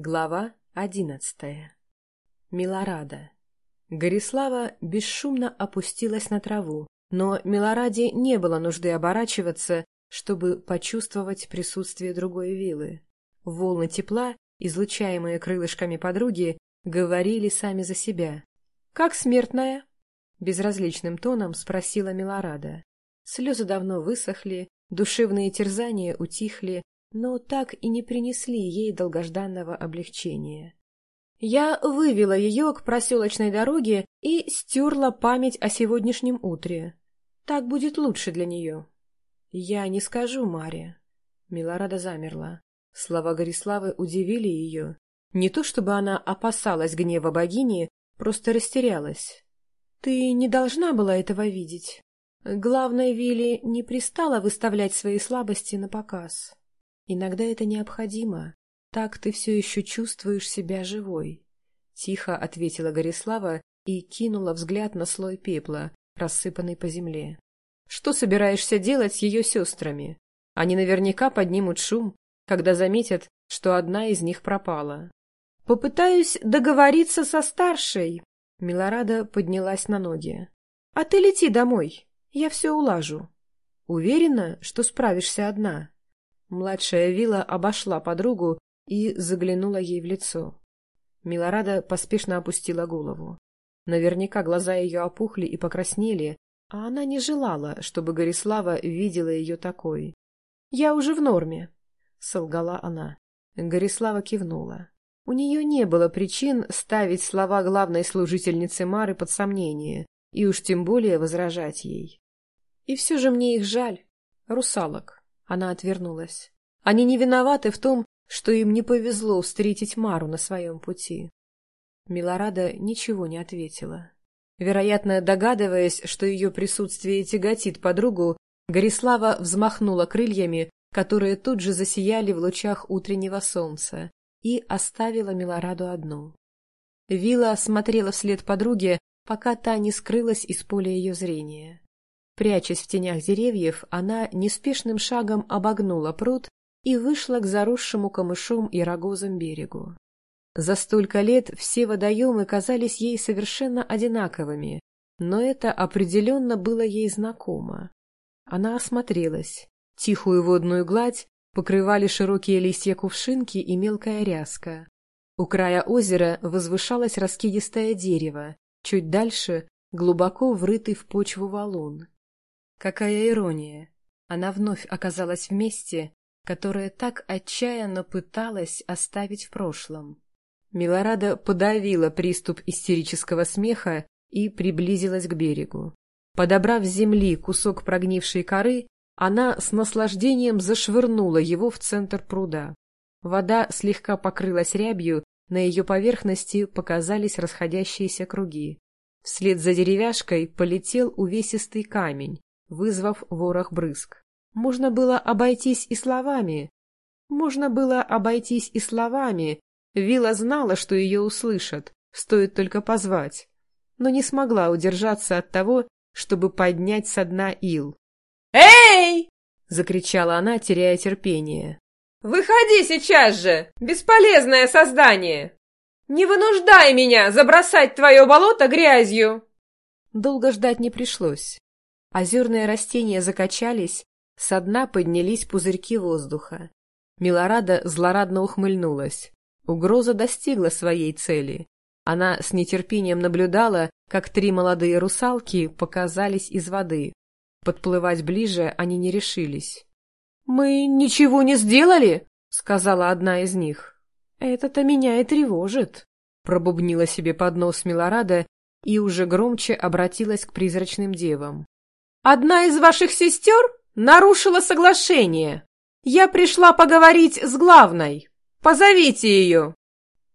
Глава одиннадцатая Милорада Горислава бесшумно опустилась на траву, но Милораде не было нужды оборачиваться, чтобы почувствовать присутствие другой вилы. Волны тепла, излучаемые крылышками подруги, говорили сами за себя. «Как смертная?» — безразличным тоном спросила Милорада. Слезы давно высохли, душевные терзания утихли, но так и не принесли ей долгожданного облегчения. Я вывела ее к проселочной дороге и стерла память о сегодняшнем утре. Так будет лучше для нее. Я не скажу Маре. Милорада замерла. Слова Гориславы удивили ее. Не то чтобы она опасалась гнева богини, просто растерялась. Ты не должна была этого видеть. Главной Вилли не пристала выставлять свои слабости на показ. Иногда это необходимо. Так ты все еще чувствуешь себя живой. Тихо ответила Горислава и кинула взгляд на слой пепла, рассыпанный по земле. Что собираешься делать с ее сестрами? Они наверняка поднимут шум, когда заметят, что одна из них пропала. Попытаюсь договориться со старшей. Милорада поднялась на ноги. А ты лети домой, я все улажу. Уверена, что справишься одна. Младшая Вила обошла подругу и заглянула ей в лицо. Милорада поспешно опустила голову. Наверняка глаза ее опухли и покраснели, а она не желала, чтобы Горислава видела ее такой. — Я уже в норме, — солгала она. Горислава кивнула. У нее не было причин ставить слова главной служительницы Мары под сомнение, и уж тем более возражать ей. И все же мне их жаль, русалок. Она отвернулась. Они не виноваты в том, что им не повезло встретить Мару на своем пути. Милорада ничего не ответила. Вероятно, догадываясь, что ее присутствие тяготит подругу, Горислава взмахнула крыльями, которые тут же засияли в лучах утреннего солнца, и оставила Милораду одну. Вила смотрела вслед подруге, пока та не скрылась из поля ее зрения. Прячась в тенях деревьев, она неспешным шагом обогнула пруд и вышла к заросшему камышом и рогозом берегу. За столько лет все водоемы казались ей совершенно одинаковыми, но это определенно было ей знакомо. Она осмотрелась. Тихую водную гладь покрывали широкие листья кувшинки и мелкая ряска. У края озера возвышалось раскидистое дерево, чуть дальше — глубоко врытый в почву валун. Какая ирония! Она вновь оказалась в месте, которое так отчаянно пыталась оставить в прошлом. Милорада подавила приступ истерического смеха и приблизилась к берегу. Подобрав с земли кусок прогнившей коры, она с наслаждением зашвырнула его в центр пруда. Вода слегка покрылась рябью, на ее поверхности показались расходящиеся круги. Вслед за деревяшкой полетел увесистый камень, вызвав ворох брызг. Можно было обойтись и словами. Можно было обойтись и словами. Вилла знала, что ее услышат, стоит только позвать, но не смогла удержаться от того, чтобы поднять со дна ил. «Эй!» — закричала она, теряя терпение. «Выходи сейчас же, бесполезное создание! Не вынуждай меня забросать твое болото грязью!» Долго ждать не пришлось. Озерные растения закачались, со дна поднялись пузырьки воздуха. Милорада злорадно ухмыльнулась. Угроза достигла своей цели. Она с нетерпением наблюдала, как три молодые русалки показались из воды. Подплывать ближе они не решились. «Мы ничего не сделали?» — сказала одна из них. «Это-то меня и тревожит», — пробубнила себе под нос Милорада и уже громче обратилась к призрачным девам. Одна из ваших сестер нарушила соглашение. Я пришла поговорить с главной. Позовите ее.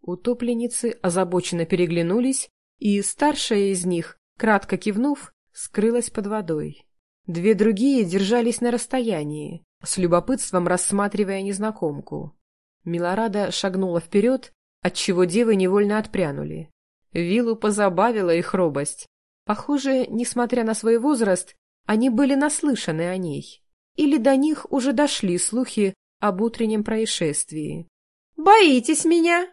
Утопленницы озабоченно переглянулись, и старшая из них, кратко кивнув, скрылась под водой. Две другие держались на расстоянии, с любопытством рассматривая незнакомку. Милорада шагнула вперед, отчего девы невольно отпрянули. Виллу позабавила их робость. Похоже, несмотря на свой возраст, они были наслышаны о ней, или до них уже дошли слухи об утреннем происшествии. Боитесь меня?»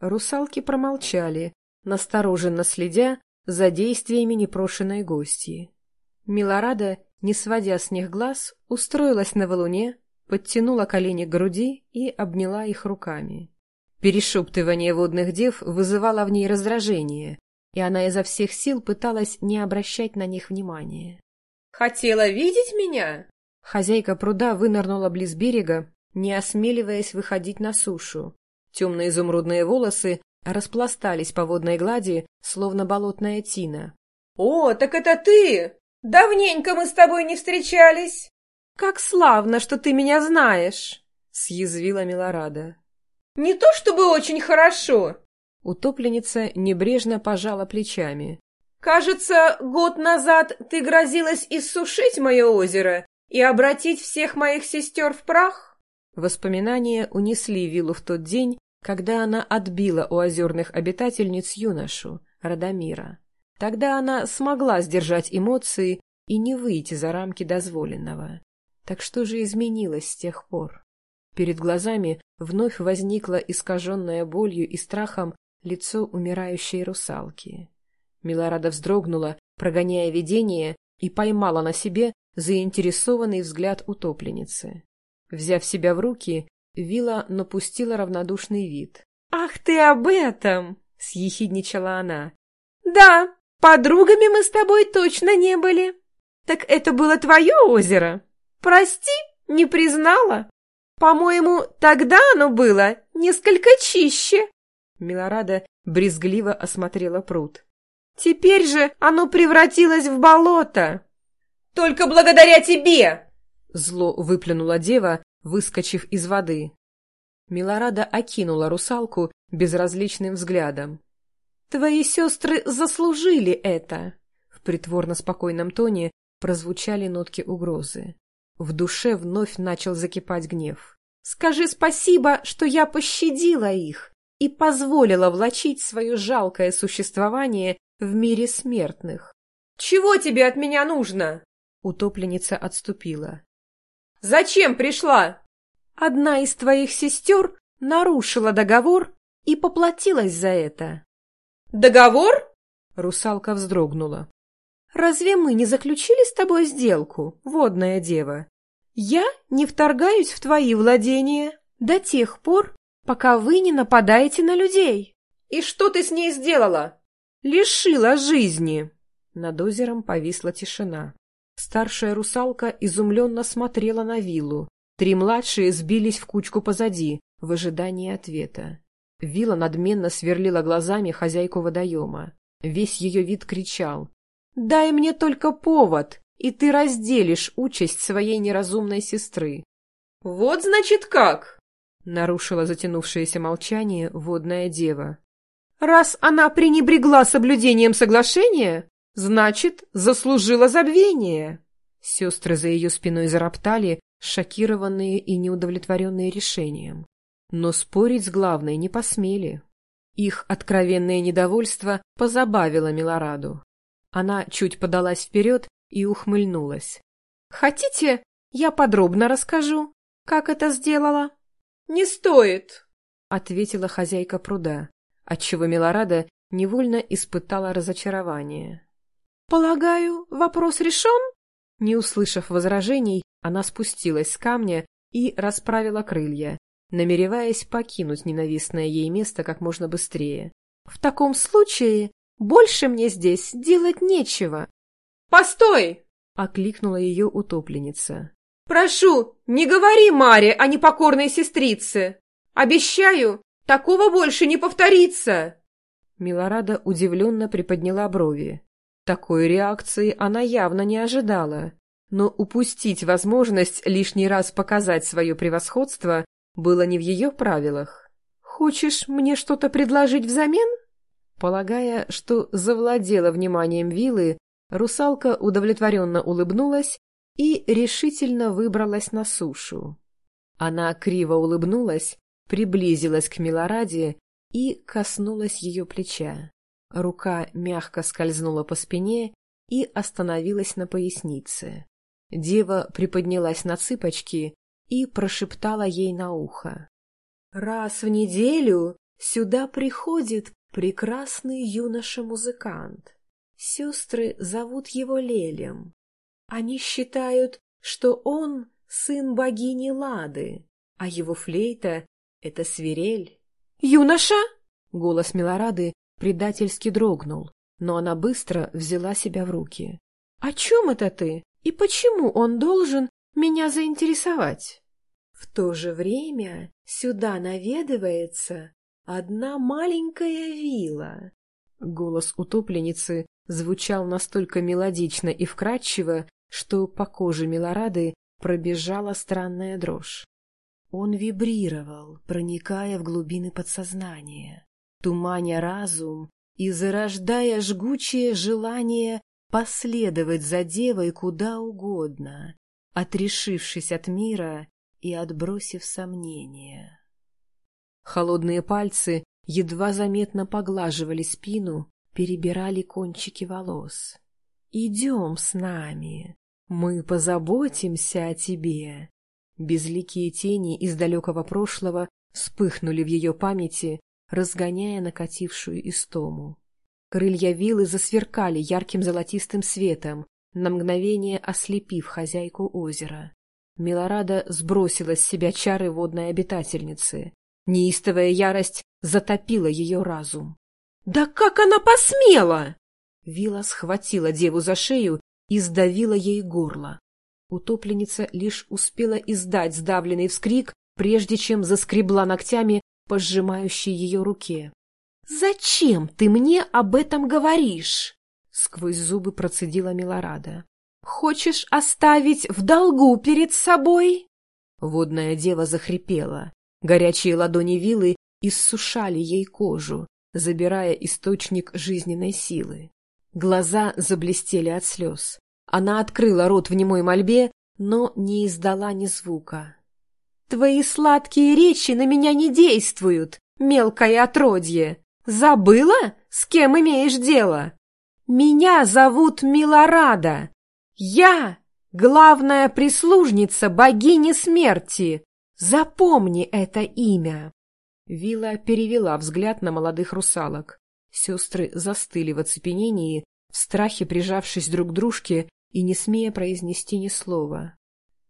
Русалки промолчали, настороженно следя за действиями непрошенной гостьи. Милорада, не сводя с них глаз, устроилась на валуне, подтянула колени к груди и обняла их руками. Перешептывание водных дев вызывало в ней раздражение, и она изо всех сил пыталась не обращать на них внимания. «Хотела видеть меня?» Хозяйка пруда вынырнула близ берега, не осмеливаясь выходить на сушу. Темные изумрудные волосы распластались по водной глади, словно болотная тина. «О, так это ты! Давненько мы с тобой не встречались!» «Как славно, что ты меня знаешь!» — съязвила Милорада. «Не то чтобы очень хорошо!» Утопленница небрежно пожала плечами. «Кажется, год назад ты грозилась иссушить мое озеро и обратить всех моих сестер в прах?» Воспоминания унесли виллу в тот день, когда она отбила у озерных обитательниц юношу, Радомира. Тогда она смогла сдержать эмоции и не выйти за рамки дозволенного. Так что же изменилось с тех пор? Перед глазами вновь возникло искаженное болью и страхом лицо умирающей русалки. Милорада вздрогнула, прогоняя видение, и поймала на себе заинтересованный взгляд утопленницы. Взяв себя в руки, Вила напустила равнодушный вид. «Ах ты об этом!» — съехидничала она. «Да, подругами мы с тобой точно не были. Так это было твое озеро? Прости, не признала. По-моему, тогда оно было несколько чище». Милорада брезгливо осмотрела пруд. «Теперь же оно превратилось в болото!» «Только благодаря тебе!» Зло выплюнула дева, выскочив из воды. Милорада окинула русалку безразличным взглядом. «Твои сестры заслужили это!» В притворно спокойном тоне прозвучали нотки угрозы. В душе вновь начал закипать гнев. «Скажи спасибо, что я пощадила их и позволила влачить свое жалкое существование в мире смертных. Чего тебе от меня нужно?» Утопленница отступила. «Зачем пришла?» «Одна из твоих сестер нарушила договор и поплатилась за это». «Договор?» Русалка вздрогнула. «Разве мы не заключили с тобой сделку, водная дева? Я не вторгаюсь в твои владения до тех пор, пока вы не нападаете на людей». «И что ты с ней сделала?» «Лишила жизни». Над озером повисла тишина. Старшая русалка изумленно смотрела на виллу. Три младшие сбились в кучку позади, в ожидании ответа. Вилла надменно сверлила глазами хозяйку водоема. Весь ее вид кричал. «Дай мне только повод, и ты разделишь участь своей неразумной сестры». «Вот значит как!» — нарушила затянувшееся молчание водная дева. «Раз она пренебрегла соблюдением соглашения, Значит, заслужила забвение. Сестры за ее спиной зароптали, шокированные и неудовлетворенные решением. Но спорить с главной не посмели. Их откровенное недовольство позабавило Милораду. Она чуть подалась вперед и ухмыльнулась. «Хотите, я подробно расскажу, как это сделала?» «Не стоит», — ответила хозяйка пруда, отчего Милорада невольно испытала разочарование. «Полагаю, вопрос решен?» Не услышав возражений, она спустилась с камня и расправила крылья, намереваясь покинуть ненавистное ей место как можно быстрее. «В таком случае больше мне здесь делать нечего». «Постой!» — окликнула ее утопленница. «Прошу, не говори Маре о непокорной сестрице! Обещаю, такого больше не повторится!» Милорада удивленно приподняла брови. Такой реакции она явно не ожидала, но упустить возможность лишний раз показать свое превосходство было не в ее правилах. «Хочешь мне что-то предложить взамен?» Полагая, что завладела вниманием вилы, русалка удовлетворенно улыбнулась и решительно выбралась на сушу. Она криво улыбнулась, приблизилась к Милораде и коснулась ее плеча. Рука мягко скользнула по спине и остановилась на пояснице. Дева приподнялась на цыпочки и прошептала ей на ухо. Раз в неделю сюда приходит прекрасный юноша-музыкант. Сестры зовут его Лелем. Они считают, что он сын богини Лады, а его флейта — это свирель. «Юноша?» — голос Милорады предательски дрогнул, но она быстро взяла себя в руки. «О чем это ты? И почему он должен меня заинтересовать?» В то же время сюда наведывается одна маленькая вилла. Голос утопленницы звучал настолько мелодично и вкрадчиво, что по коже Милорады пробежала странная дрожь. Он вибрировал, проникая в глубины подсознания, туманя разум и зарождая жгучее желание последовать за девой куда угодно, отрешившись от мира и отбросив сомнения. Холодные пальцы едва заметно поглаживали спину, перебирали кончики волос. «Идем с нами, мы позаботимся о тебе». Безликие тени из далекого прошлого вспыхнули в ее памяти, разгоняя накатившую истому. Крылья вилы засверкали ярким золотистым светом, на мгновение ослепив хозяйку озера. Милорада сбросила с себя чары водной обитательницы. Неистовая ярость затопила ее разум. «Да как она посмела!» Вила схватила деву за шею и сдавила ей горло. Утопленница лишь успела издать сдавленный вскрик, прежде чем заскребла ногтями по сжимающей ее руке. «Зачем ты мне об этом говоришь?» Сквозь зубы процедила Милорада. «Хочешь оставить в долгу перед собой?» Водная дева захрипела. Горячие ладони вилы иссушали ей кожу, забирая источник жизненной силы. Глаза заблестели от слез. Она открыла рот в немой мольбе, но не издала ни звука. «Твои сладкие речи на меня не действуют, мелкое отродье! Забыла, с кем имеешь дело? Меня зовут Милорада! Я главная прислужница богини смерти! Запомни это имя!» Вилла перевела взгляд на молодых русалок. Сестры застыли в оцепенении, в страхе прижавшись друг к дружке и не смея произнести ни слова.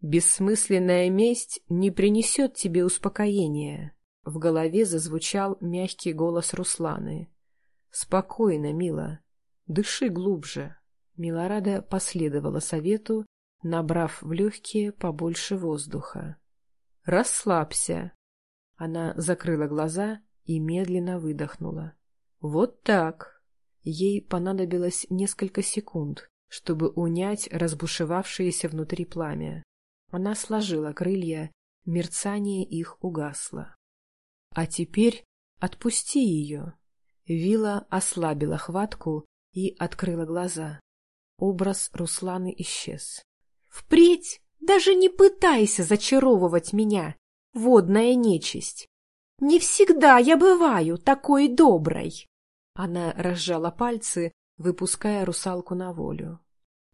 «Бессмысленная месть не принесет тебе успокоения», — в голове зазвучал мягкий голос Русланы. «Спокойно, мила, дыши глубже». Милорада последовала совету, набрав в легкие побольше воздуха. «Расслабься». Она закрыла глаза и медленно выдохнула. «Вот так». Ей понадобилось несколько секунд, чтобы унять разбушевавшееся внутри пламя. Она сложила крылья, мерцание их угасло. «А теперь отпусти ее!» Вила ослабила хватку и открыла глаза. Образ Русланы исчез. «Впредь даже не пытайся зачаровывать меня, водная нечисть! Не всегда я бываю такой доброй!» Она разжала пальцы, выпуская русалку на волю.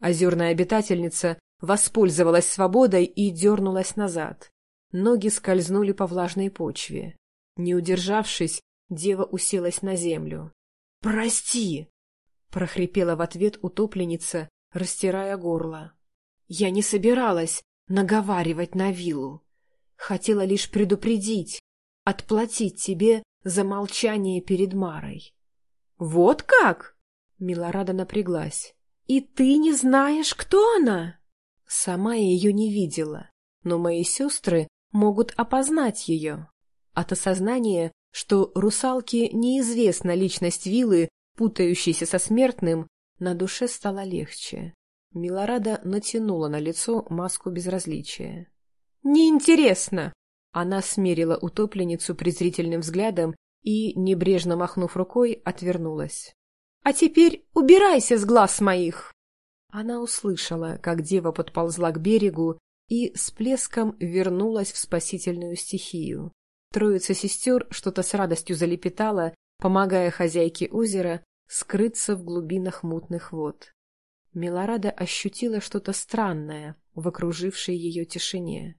Озерная обитательница воспользовалась свободой и дернулась назад. Ноги скользнули по влажной почве. Не удержавшись, дева уселась на землю. «Прости!» — прохрипела в ответ утопленница, растирая горло. «Я не собиралась наговаривать на виллу. Хотела лишь предупредить, отплатить тебе за молчание перед Марой. «Вот как?» Милорада напряглась. «И ты не знаешь, кто она?» Сама я ее не видела, но мои сестры могут опознать ее. От осознания, что русалке неизвестна личность вилы, путающейся со смертным, на душе стало легче. Милорада натянула на лицо маску безразличия. «Неинтересно!» Она смерила утопленницу презрительным взглядом и, небрежно махнув рукой, отвернулась. «А теперь убирайся с глаз моих!» Она услышала, как дева подползла к берегу и с плеском вернулась в спасительную стихию. Троица сестер что-то с радостью залепетала, помогая хозяйке озера скрыться в глубинах мутных вод. Милорада ощутила что-то странное в окружившей ее тишине.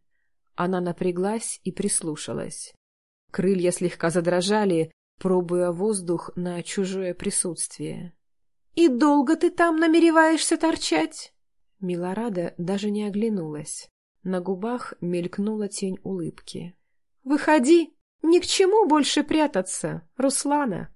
Она напряглась и прислушалась. Крылья слегка задрожали, пробуя воздух на чужое присутствие. «И долго ты там намереваешься торчать?» Милорада даже не оглянулась. На губах мелькнула тень улыбки. «Выходи! Ни к чему больше прятаться, Руслана!»